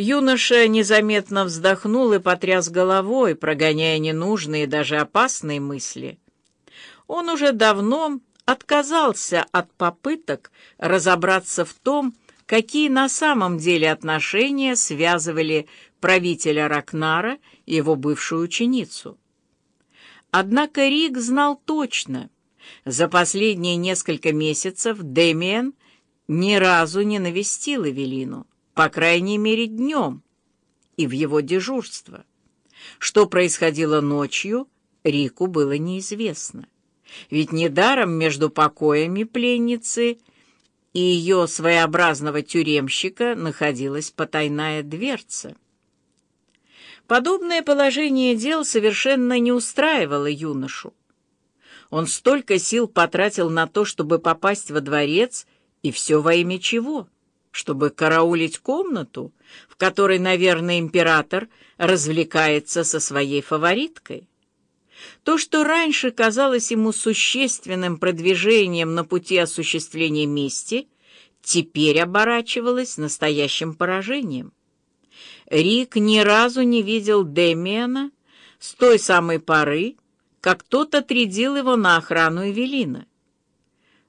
Юноша незаметно вздохнул и потряс головой, прогоняя ненужные, даже опасные мысли. Он уже давно отказался от попыток разобраться в том, какие на самом деле отношения связывали правителя Ракнара и его бывшую ученицу. Однако Рик знал точно, за последние несколько месяцев Дэмиен ни разу не навестил Эвелину, по крайней мере днем, и в его дежурство. Что происходило ночью, Рику было неизвестно. Ведь недаром между покоями пленницы и ее своеобразного тюремщика находилась потайная дверца. Подобное положение дел совершенно не устраивало юношу. Он столько сил потратил на то, чтобы попасть во дворец, и все во имя чего? Чтобы караулить комнату, в которой, наверное, император развлекается со своей фавориткой. То, что раньше казалось ему существенным продвижением на пути осуществления мести, теперь оборачивалось настоящим поражением. Рик ни разу не видел Демиана с той самой поры, как тот отрядил его на охрану Эвелина.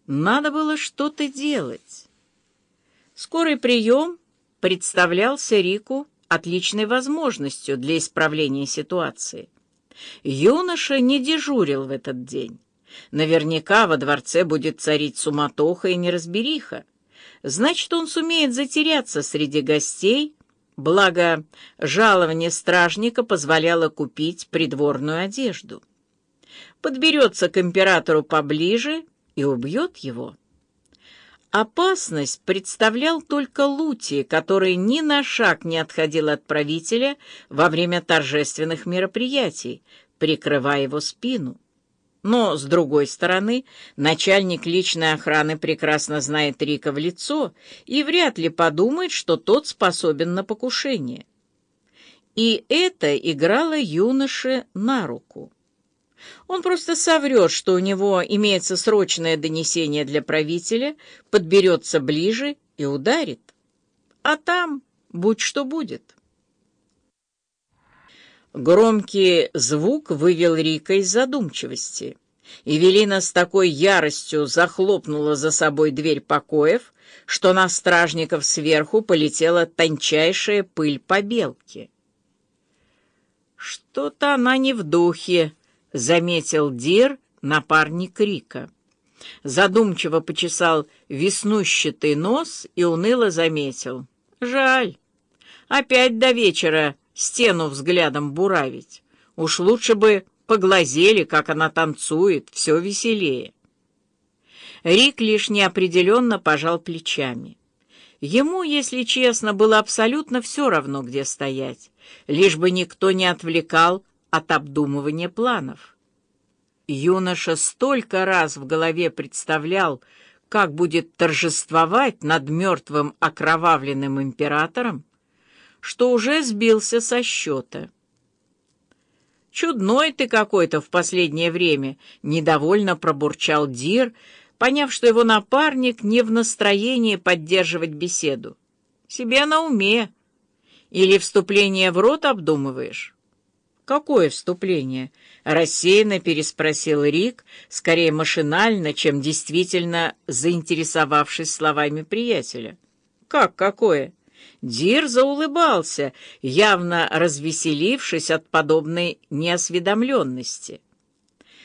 Надо было что-то делать. Скорый прием представлялся Рику отличной возможностью для исправления ситуации. Юноша не дежурил в этот день. Наверняка во дворце будет царить суматоха и неразбериха. Значит, он сумеет затеряться среди гостей, благо жалование стражника позволяло купить придворную одежду. Подберется к императору поближе и убьет его. Опасность представлял только Лути, который ни на шаг не отходил от правителя во время торжественных мероприятий, прикрывая его спину. Но, с другой стороны, начальник личной охраны прекрасно знает Рика в лицо и вряд ли подумает, что тот способен на покушение. И это играло юноше на руку. Он просто соврет, что у него имеется срочное донесение для правителя, подберется ближе и ударит. А там будь что будет. Громкий звук вывел Рика из задумчивости. Эвелина с такой яростью захлопнула за собой дверь покоев, что на стражников сверху полетела тончайшая пыль побелки. «Что-то она не в духе», — заметил Дир, напарник Рика. Задумчиво почесал веснущатый нос и уныло заметил. «Жаль. Опять до вечера стену взглядом буравить. Уж лучше бы поглазели, как она танцует, все веселее. Рик лишь неопределенно пожал плечами. Ему, если честно, было абсолютно все равно, где стоять, лишь бы никто не отвлекал от обдумывания планов. Юноша столько раз в голове представлял, как будет торжествовать над мертвым окровавленным императором, что уже сбился со счета. «Чудной ты какой-то в последнее время», — недовольно пробурчал Дир, поняв, что его напарник не в настроении поддерживать беседу. «Себе на уме. Или вступление в рот обдумываешь?» «Какое вступление?» — рассеянно переспросил Рик, скорее машинально, чем действительно заинтересовавшись словами приятеля. «Как какое?» Дир заулыбался, явно развеселившись от подобной неосведомленности.